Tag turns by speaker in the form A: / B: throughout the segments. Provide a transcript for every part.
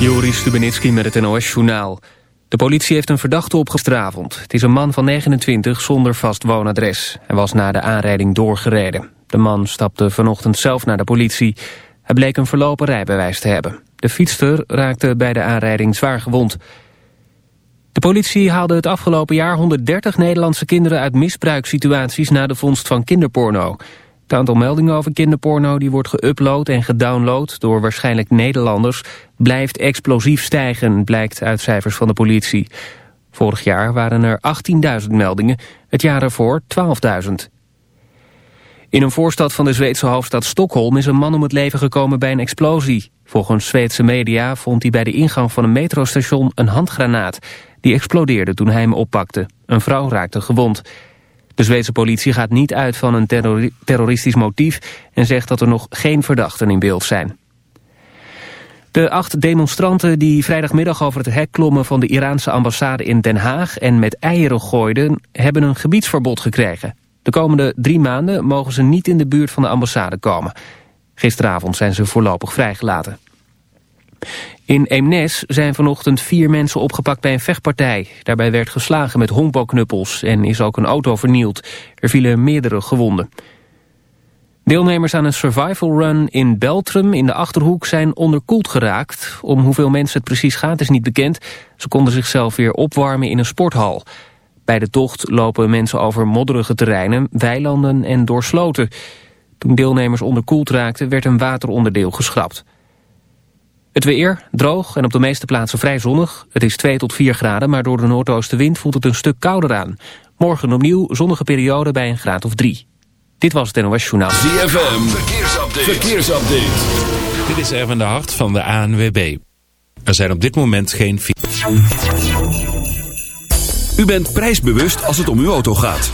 A: Joris Stubenitski met het NOS-journaal. De politie heeft een verdachte opgestraafd. Het is een man van 29 zonder vast woonadres. Hij was na de aanrijding doorgereden. De man stapte vanochtend zelf naar de politie. Hij bleek een verlopen rijbewijs te hebben. De fietster raakte bij de aanrijding zwaar gewond. De politie haalde het afgelopen jaar 130 Nederlandse kinderen uit misbruikssituaties na de vondst van kinderporno. Het aantal meldingen over kinderporno die wordt geüpload en gedownload door waarschijnlijk Nederlanders blijft explosief stijgen, blijkt uit cijfers van de politie. Vorig jaar waren er 18.000 meldingen, het jaar ervoor 12.000. In een voorstad van de Zweedse hoofdstad Stockholm is een man om het leven gekomen bij een explosie. Volgens Zweedse media vond hij bij de ingang van een metrostation een handgranaat. Die explodeerde toen hij hem oppakte. Een vrouw raakte gewond. De Zweedse politie gaat niet uit van een terroristisch motief... en zegt dat er nog geen verdachten in beeld zijn. De acht demonstranten die vrijdagmiddag over het hek klommen... van de Iraanse ambassade in Den Haag en met eieren gooiden... hebben een gebiedsverbod gekregen. De komende drie maanden mogen ze niet in de buurt van de ambassade komen. Gisteravond zijn ze voorlopig vrijgelaten. In Eemnes zijn vanochtend vier mensen opgepakt bij een vechtpartij. Daarbij werd geslagen met honkbalknuppels en is ook een auto vernield. Er vielen meerdere gewonden. Deelnemers aan een survival run in Beltrum in de Achterhoek zijn onderkoeld geraakt. Om hoeveel mensen het precies gaat is niet bekend. Ze konden zichzelf weer opwarmen in een sporthal. Bij de tocht lopen mensen over modderige terreinen, weilanden en doorsloten. Toen deelnemers onderkoeld raakten werd een wateronderdeel geschrapt. Het weer droog en op de meeste plaatsen vrij zonnig. Het is 2 tot 4 graden, maar door de noordoostenwind voelt het een stuk kouder aan. Morgen opnieuw zonnige periode bij een graad of 3. Dit was het NOS Journaal.
B: ZFM, verkeersupdate. verkeersupdate.
C: Dit is Erwin de Hart van de ANWB. Er zijn op dit moment geen...
B: U bent prijsbewust als het om uw auto gaat.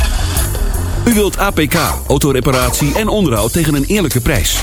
B: U wilt APK, autoreparatie en onderhoud tegen een eerlijke prijs.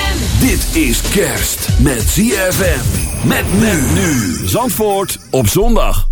B: Dit is kerst met ZFM. Met men nu. Zandvoort op zondag.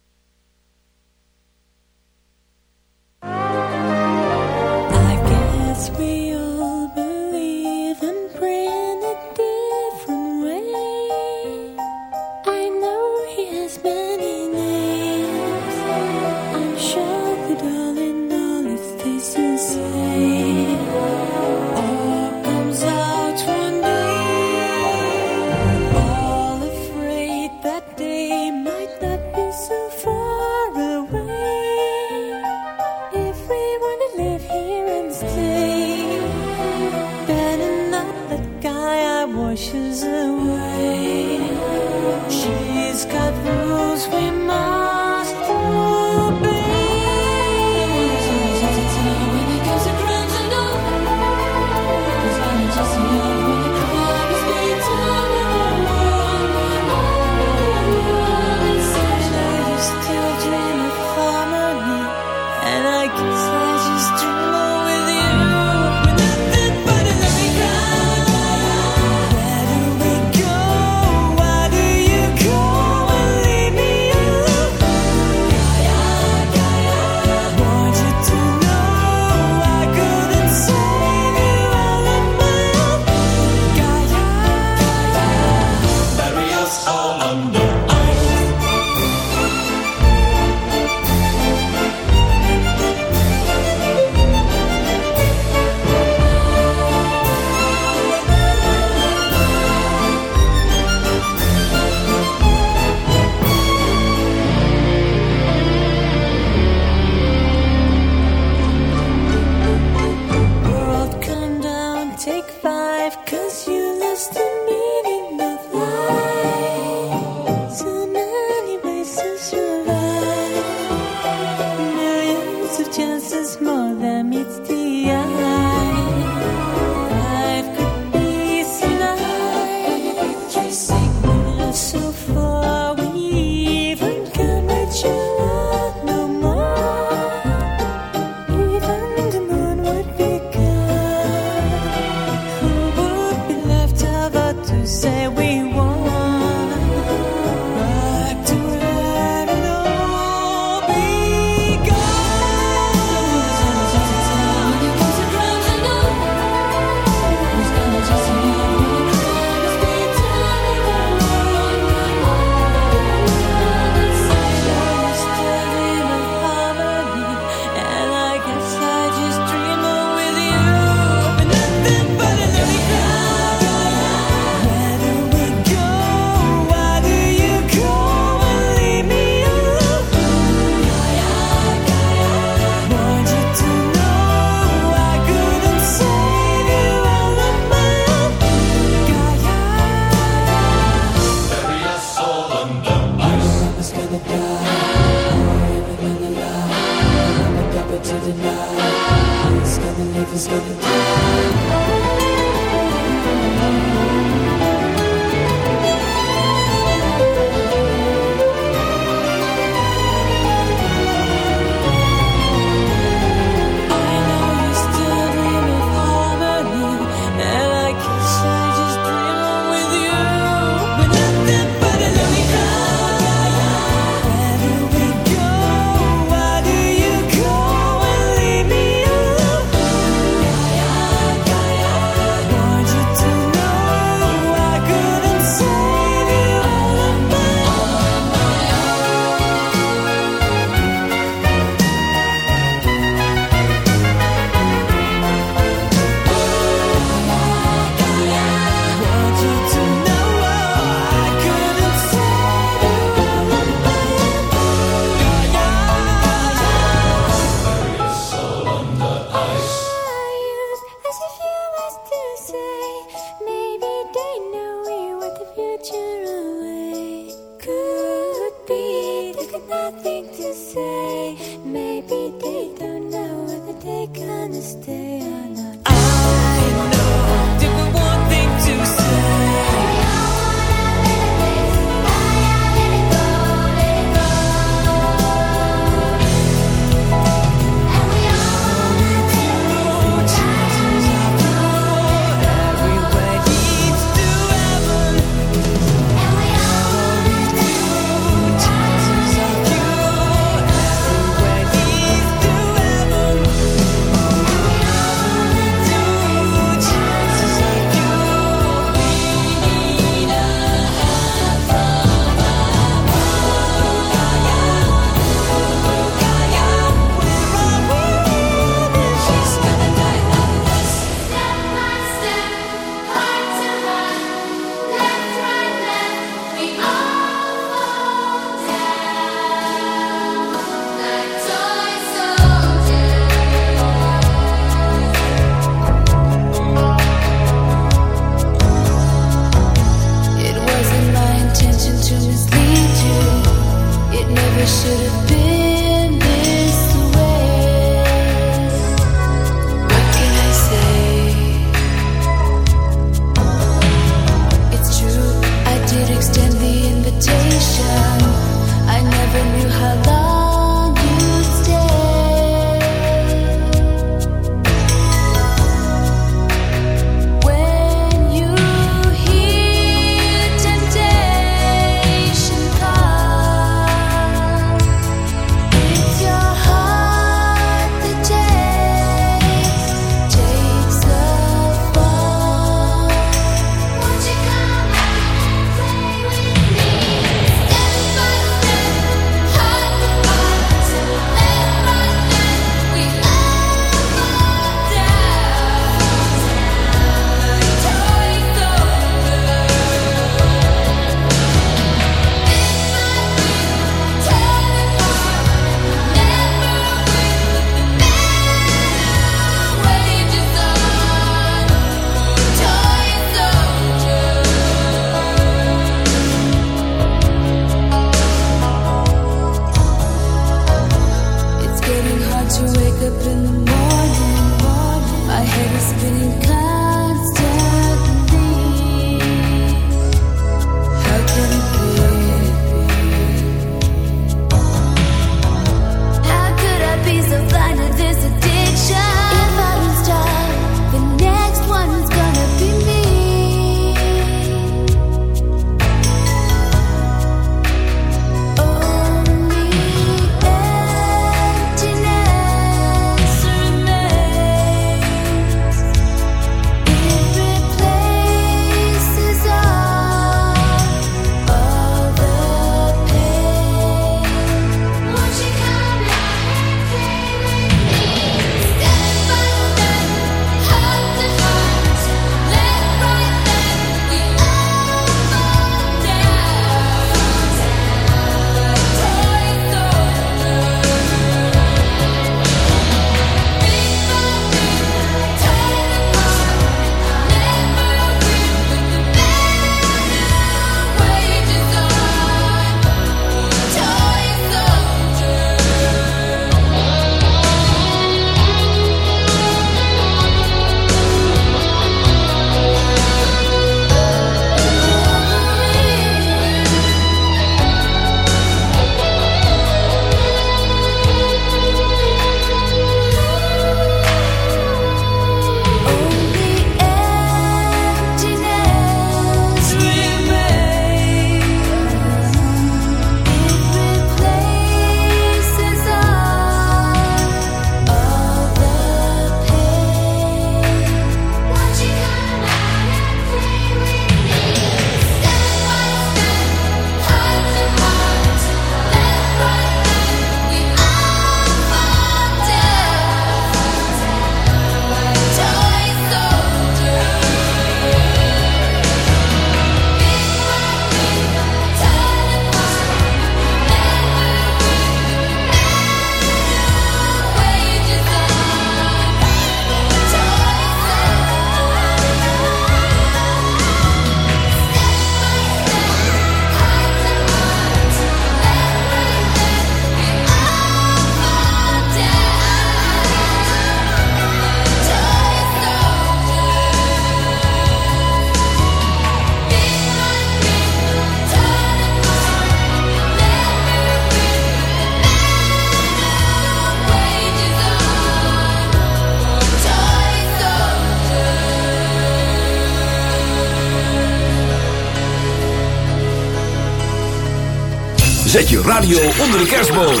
B: Zet je radio onder de kerstboom.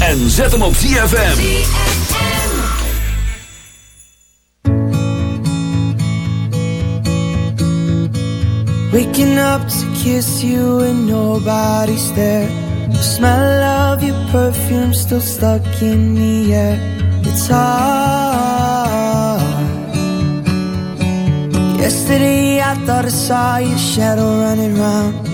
B: En zet hem op ZFM.
D: Waking up to kiss you and nobody's there. The smell of your perfume still stuck in the air. It's hard. Yesterday I thought I saw your shadow running round.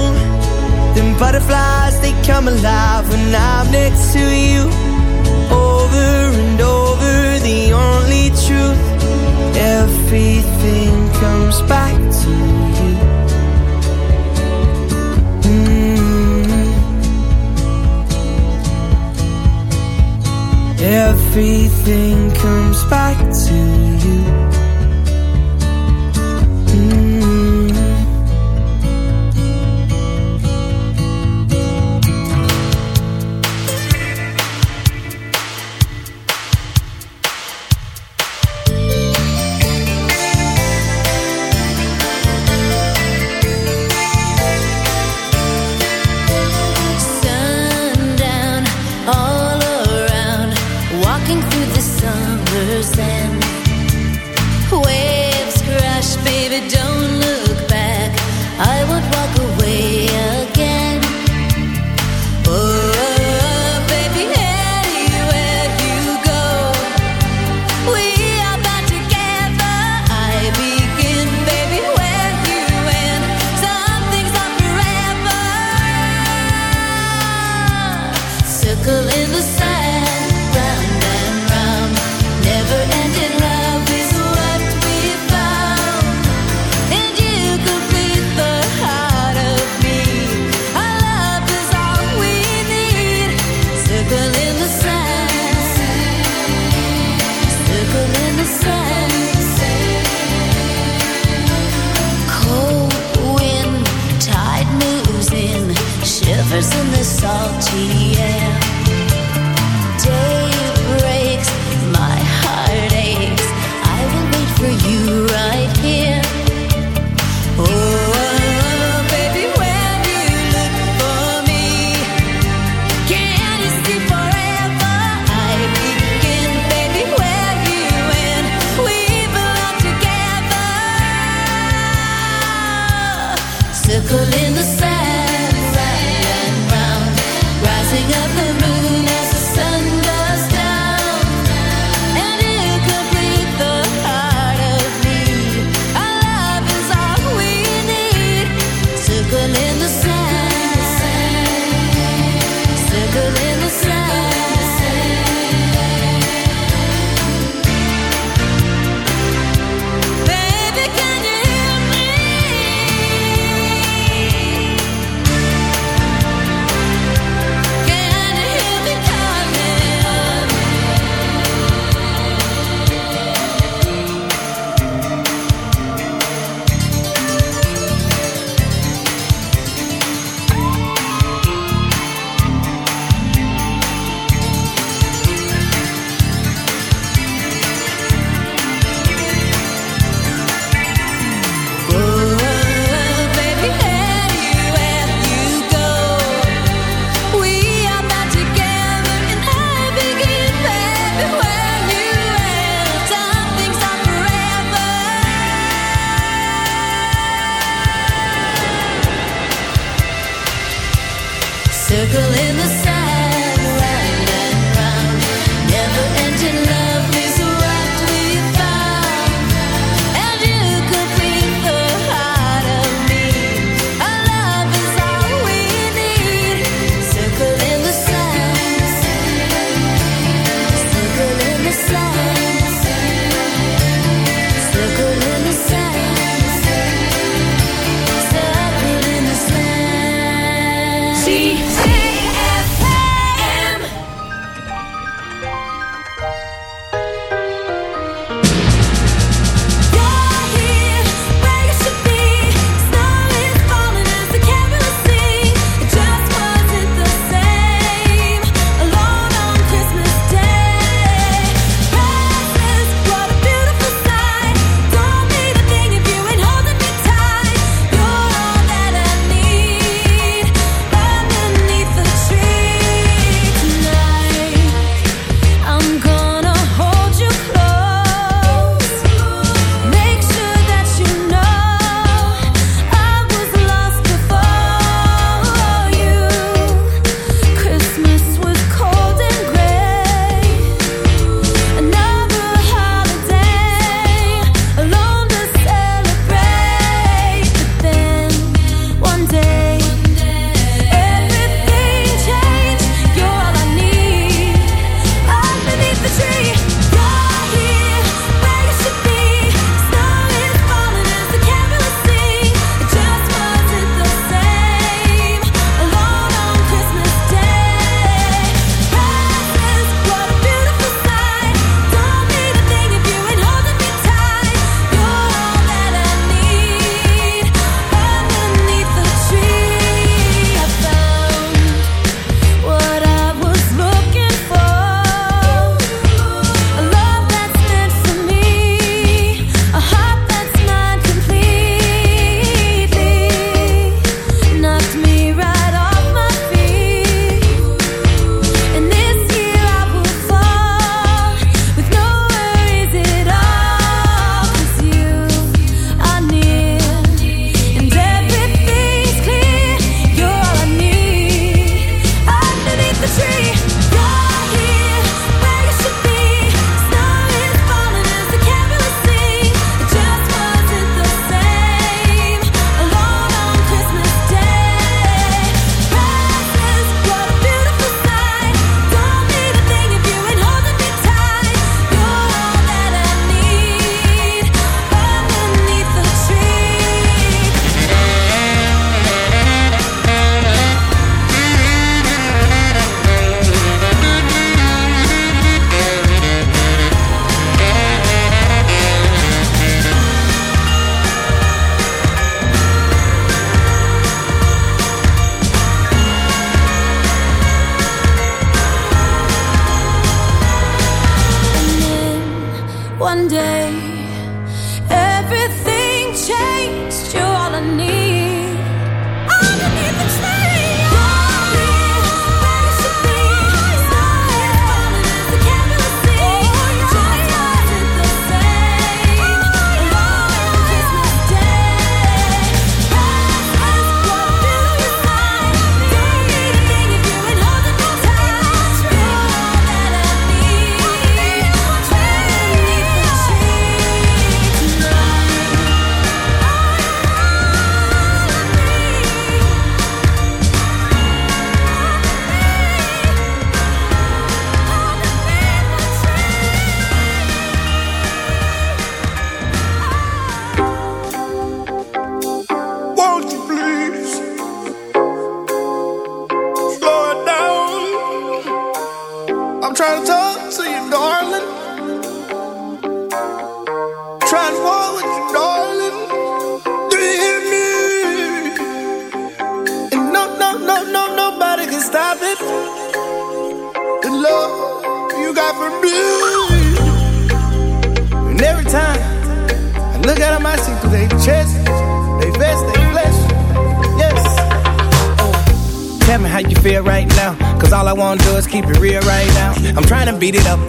D: Butterflies, they come alive when I'm next to you.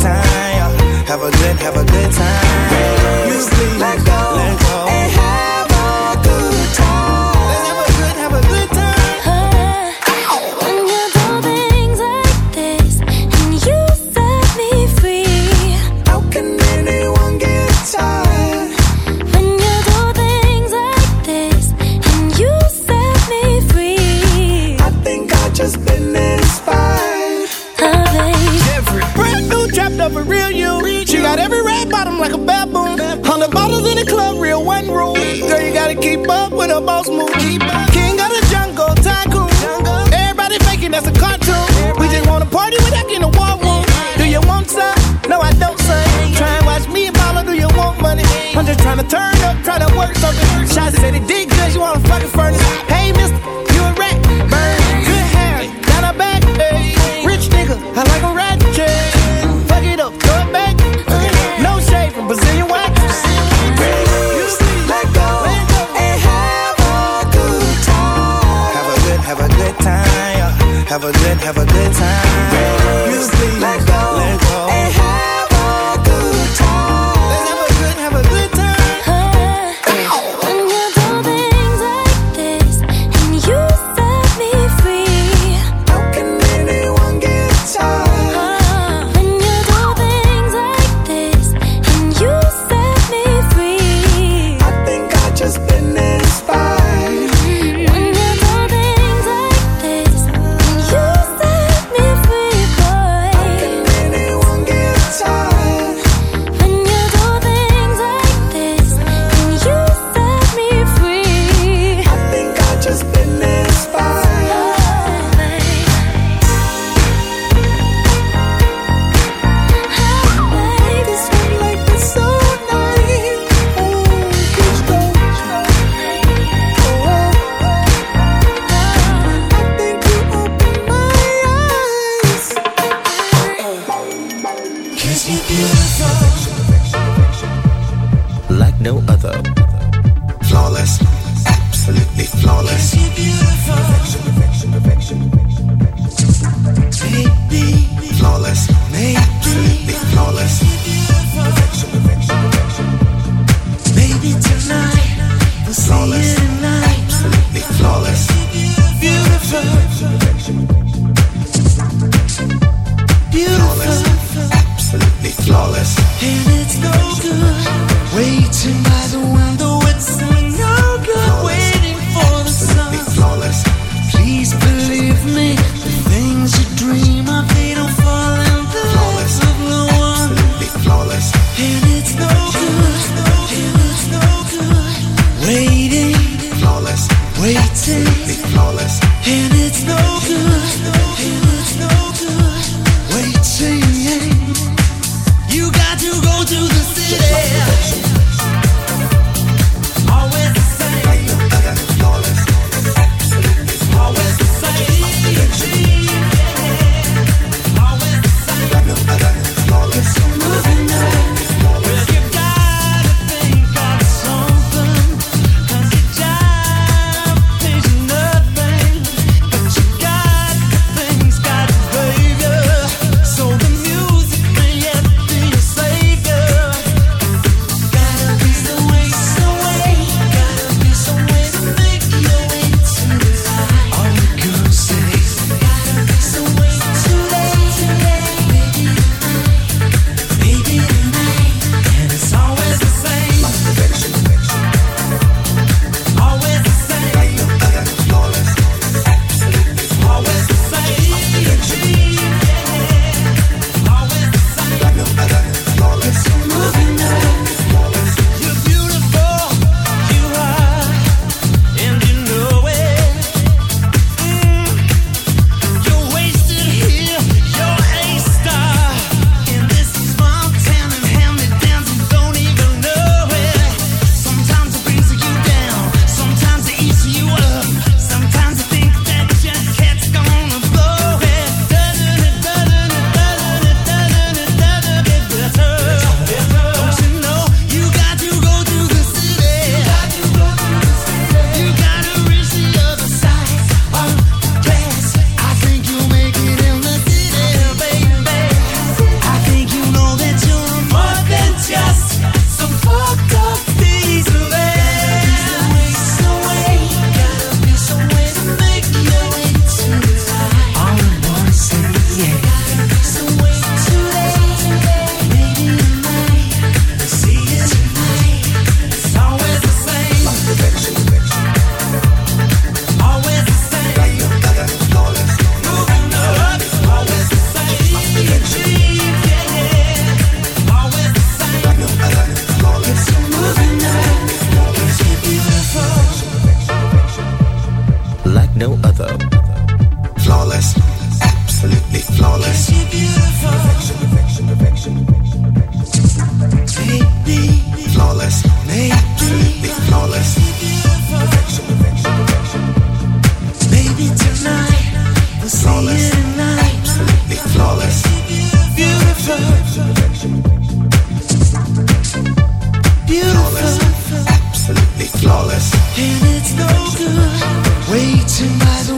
E: time. Have a good, have a good time. Let go, let go, got every red bottom like a baboon. Hundred bottles in the club, real one room. Girl, you gotta keep up with a boss move. King of the jungle, tycoon. Everybody faking that's a cartoon. We just wanna party without getting a war room. Do you want some? No, I don't, son. Try and watch me and mama, do you want money? I'm just trying to turn up, try to work something. Shots said it did good, you wanna fucking furnace. Hey, mister, Have a good, time. By the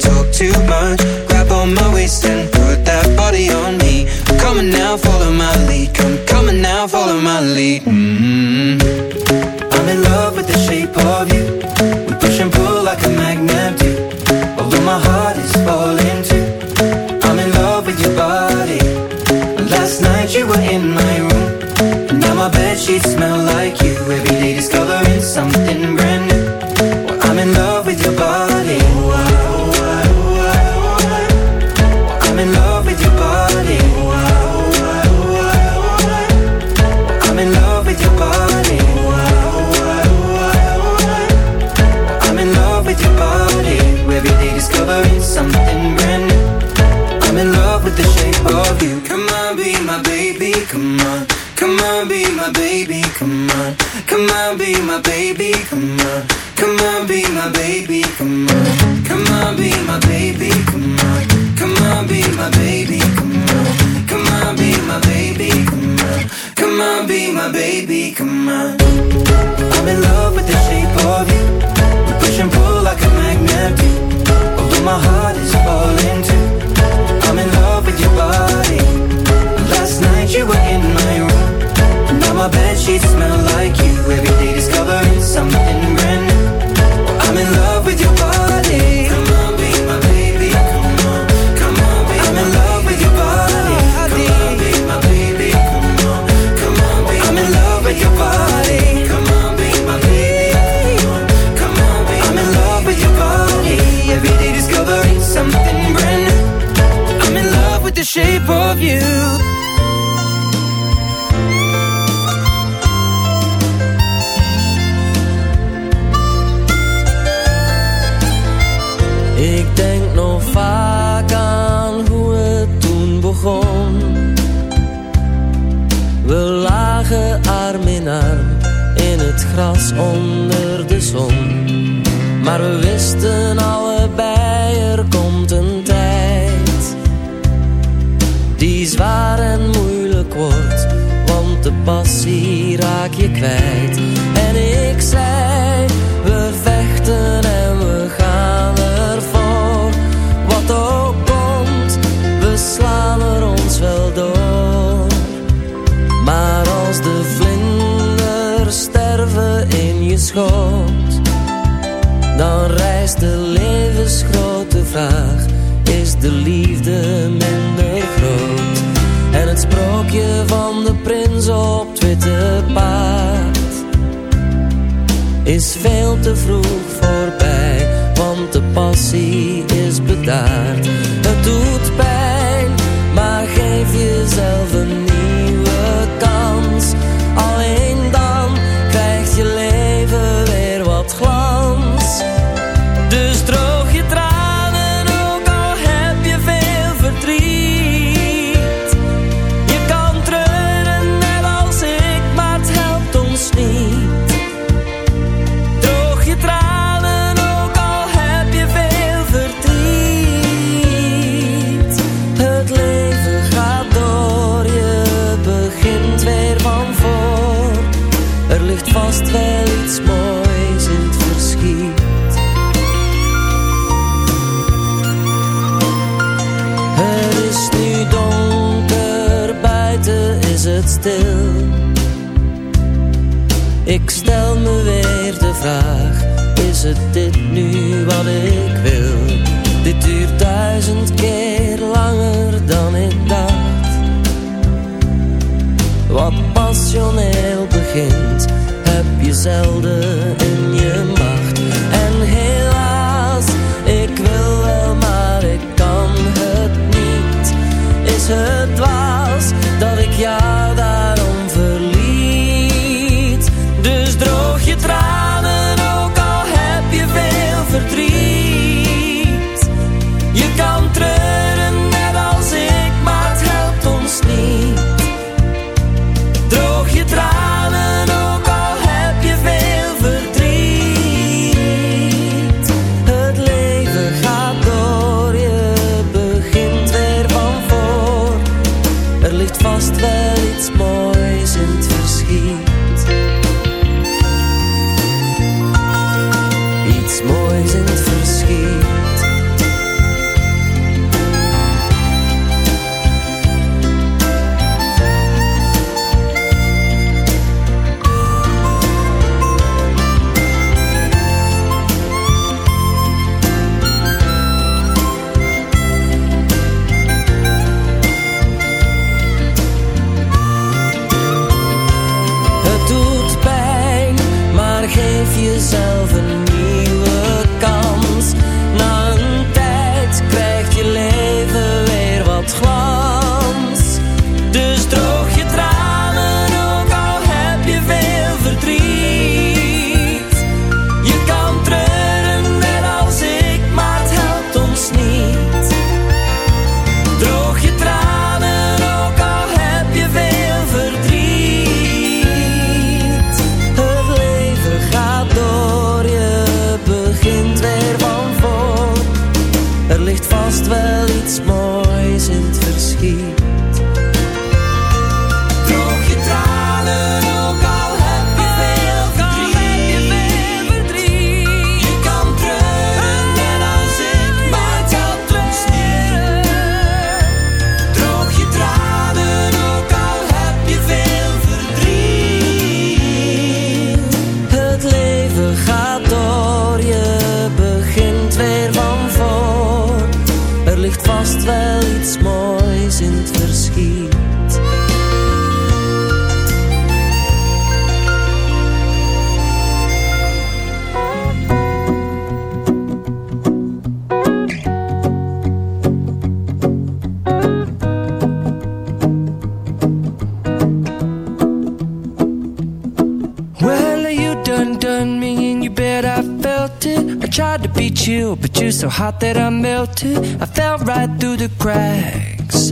F: and me in your bed, I
G: felt it. I tried to be chill, but you're so hot that I melted. I fell right through the cracks.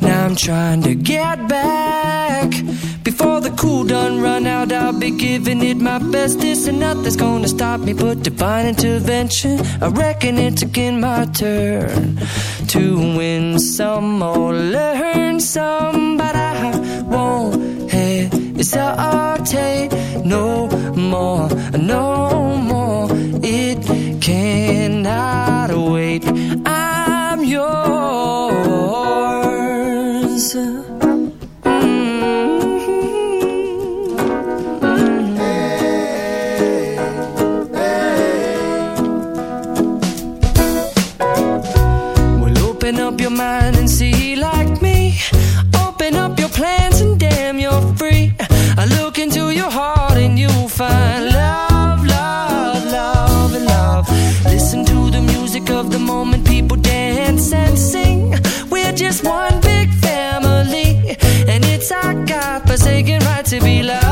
G: Now I'm trying to get back. Before the cool done run out, I'll be giving it my best. This and nothing's gonna stop me but divine intervention. I reckon it's again my turn to win some or learn some, but I won't hesitate. to be loved.